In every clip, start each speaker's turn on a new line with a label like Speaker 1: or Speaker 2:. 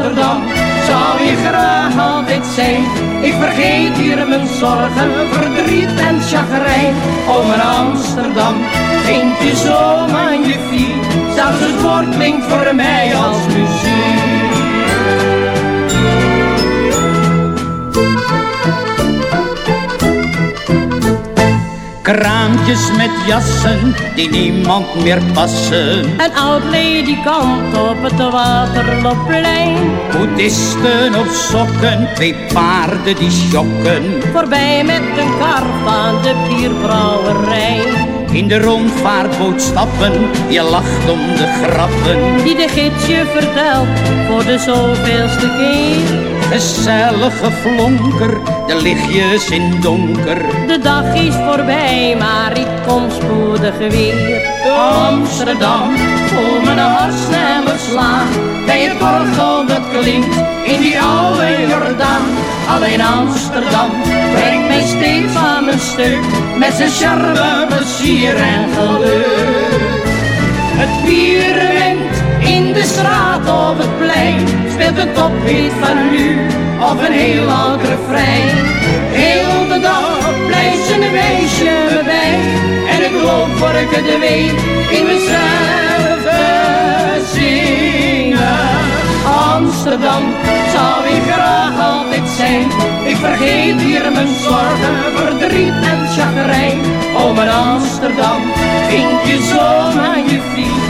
Speaker 1: Amsterdam zou je graag altijd zijn. Ik vergeet hier mijn zorgen, verdriet en chagrijn. Oh mijn Amsterdam, vind je zo magnifiek. Zelfs het woord klinkt voor mij als muziek. Kraampjes met jassen die niemand meer passen.
Speaker 2: Een oud ledikant op het Waterloopplein.
Speaker 1: Boeddhisten op sokken, twee paarden die schokken.
Speaker 2: Voorbij met een kar van de bierbrouwerij.
Speaker 1: In de rondvaartboot stappen, je lacht om de grappen.
Speaker 2: Die de gidsje vertelt voor de zoveelste keer.
Speaker 1: Gezellige flonker, de lichtjes in donker.
Speaker 2: De dag is voorbij, maar ik kom spoedig weer.
Speaker 1: Amsterdam, voel mijn hart sneller slaan. Bij het orgel dat klinkt in die oude Jordaan. Alleen Amsterdam brengt mij steeds van mijn stuk. Met zijn charme, plezier en geluk. Het bier in de straat of het plein speelt een tophit van nu of een heel oud refrein. Heel de dag blijft zijn weesje bij en ik loop voor ik het weet in mezelf zingen. Amsterdam zou ik graag altijd zijn. Ik vergeet hier mijn zorgen, verdriet en chagrijn. Oh mijn Amsterdam, vind je zo magnifiek.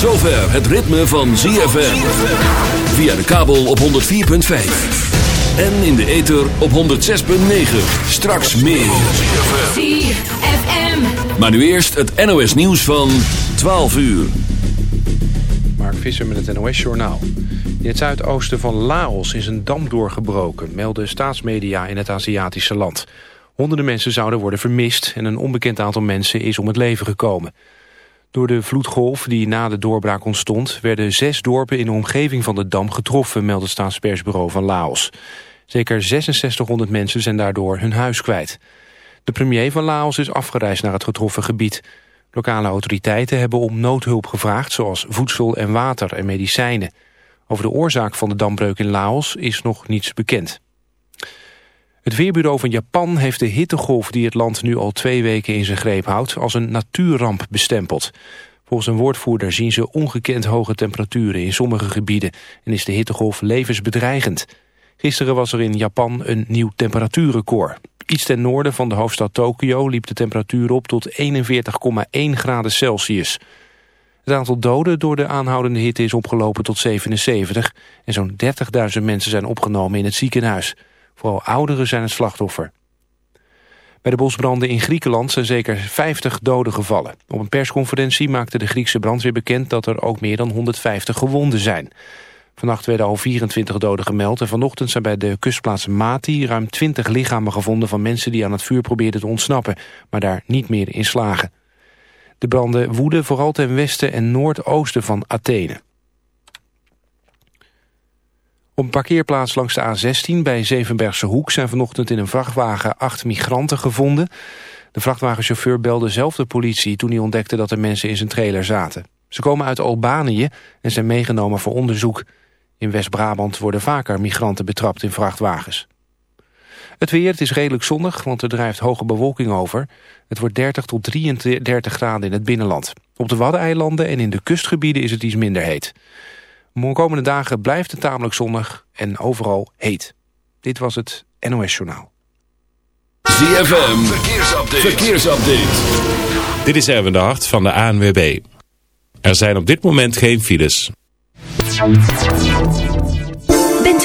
Speaker 3: tot zover het ritme van ZFM. Via de kabel op 104.5. En in de ether op 106.9. Straks meer.
Speaker 4: ZFM.
Speaker 3: Maar nu eerst het NOS nieuws van 12 uur.
Speaker 5: Mark Visser met het NOS Journaal. In het zuidoosten van Laos is een dam doorgebroken, melden staatsmedia in het Aziatische land. Honderden mensen zouden worden vermist en een onbekend aantal mensen is om het leven gekomen. Door de vloedgolf die na de doorbraak ontstond... werden zes dorpen in de omgeving van de dam getroffen... meldt het staatspersbureau van Laos. Zeker 6600 mensen zijn daardoor hun huis kwijt. De premier van Laos is afgereisd naar het getroffen gebied. Lokale autoriteiten hebben om noodhulp gevraagd... zoals voedsel en water en medicijnen. Over de oorzaak van de dambreuk in Laos is nog niets bekend. Het Weerbureau van Japan heeft de hittegolf die het land nu al twee weken in zijn greep houdt als een natuurramp bestempeld. Volgens een woordvoerder zien ze ongekend hoge temperaturen in sommige gebieden en is de hittegolf levensbedreigend. Gisteren was er in Japan een nieuw temperatuurrecord. Iets ten noorden van de hoofdstad Tokio liep de temperatuur op tot 41,1 graden Celsius. Het aantal doden door de aanhoudende hitte is opgelopen tot 77 en zo'n 30.000 mensen zijn opgenomen in het ziekenhuis. Vooral ouderen zijn het slachtoffer. Bij de bosbranden in Griekenland zijn zeker 50 doden gevallen. Op een persconferentie maakte de Griekse brandweer bekend... dat er ook meer dan 150 gewonden zijn. Vannacht werden al 24 doden gemeld... en vanochtend zijn bij de kustplaats Mati... ruim 20 lichamen gevonden van mensen die aan het vuur probeerden te ontsnappen... maar daar niet meer in slagen. De branden woeden vooral ten westen en noordoosten van Athene. Op een parkeerplaats langs de A16 bij Zevenbergse Hoek... zijn vanochtend in een vrachtwagen acht migranten gevonden. De vrachtwagenchauffeur belde zelf de politie... toen hij ontdekte dat er mensen in zijn trailer zaten. Ze komen uit Albanië en zijn meegenomen voor onderzoek. In West-Brabant worden vaker migranten betrapt in vrachtwagens. Het weer, het is redelijk zonnig, want er drijft hoge bewolking over. Het wordt 30 tot 33 graden in het binnenland. Op de Waddeneilanden en in de kustgebieden is het iets minder heet. De komende dagen blijft het tamelijk zonnig en overal heet. Dit was het NOS Journaal.
Speaker 3: ZFM, verkeersupdate. verkeersupdate.
Speaker 4: Dit is Erwin de Hart van de ANWB. Er zijn op dit moment geen files.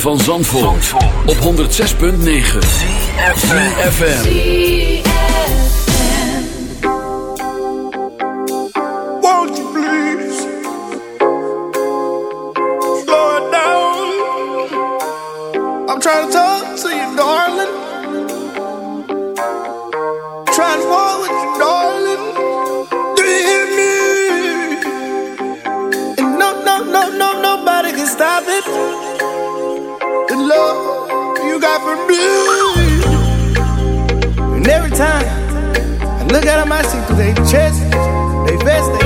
Speaker 6: Van Zandvoort, op 106.9 CFFM Won't you please slow it down? I'm trying to talk to you, darling. Got for me. And every time I look at them, I see through their chest, they vest, they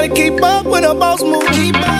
Speaker 6: gotta keep up with a boss move. King of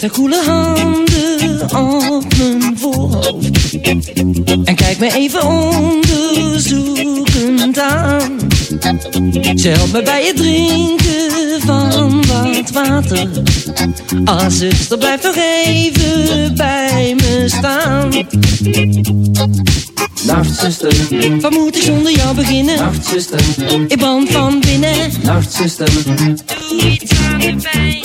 Speaker 7: Haar koele handen op mijn voorhoofd. En kijkt me even onderzoekend aan. Ze helpt me bij het drinken van wat water. Ah zuster, blijf nog even bij me staan.
Speaker 8: Nacht zuster,
Speaker 7: Wat moet ik zonder jou beginnen?
Speaker 8: nacht zuster,
Speaker 7: Ik brand van binnen.
Speaker 8: Nacht zuster,
Speaker 7: Doe iets aan de pijn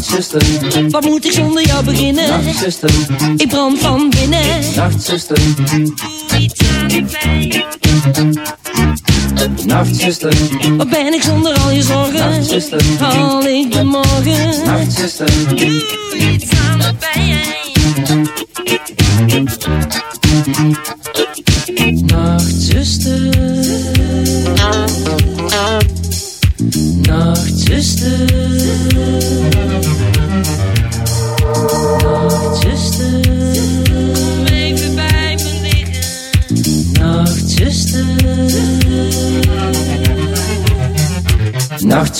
Speaker 8: Nacht zuster,
Speaker 7: Wat moet ik zonder jou beginnen?
Speaker 8: nacht zuster,
Speaker 7: Ik brand van binnen.
Speaker 8: nacht zuster,
Speaker 7: Doe iets aan de pijn.
Speaker 8: nacht zuster,
Speaker 7: Wat ben ik zonder al je zorgen?
Speaker 8: Nachtzuster.
Speaker 7: Haal ik de morgen?
Speaker 8: nacht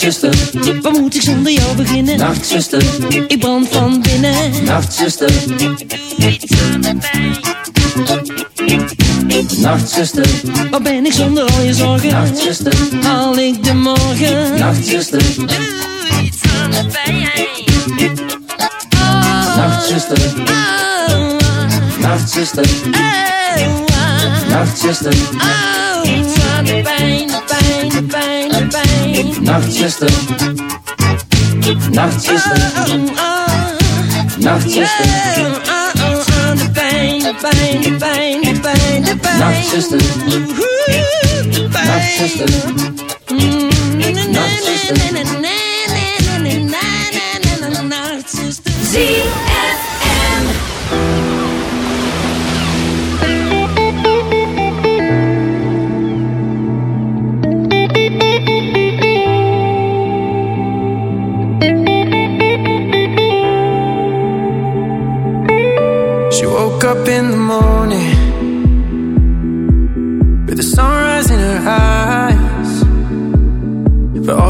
Speaker 7: Nachtzuster. Waar moet ik zonder jou beginnen? Nachtzuster, ik brand van binnen. Nachtzuster, doe iets aan de pijn. Nachtzuster, waar ben ik zonder al je zorgen? Nachtzuster, haal ik de morgen? Nachtzuster, doe iets aan de pijn. Nachtzuster, oh, Nachtzuster, oh, Nachtzuster, oh, iets de pijn, pijn, pijn, pijn. Nachtzuster, Nachtzuster, Nachtzuster, de pijn, de pijn, de pijn, de pijn, de pijn. Nachtzuster, Nachtzuster, Nachtzuster, ZFM.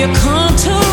Speaker 7: You come to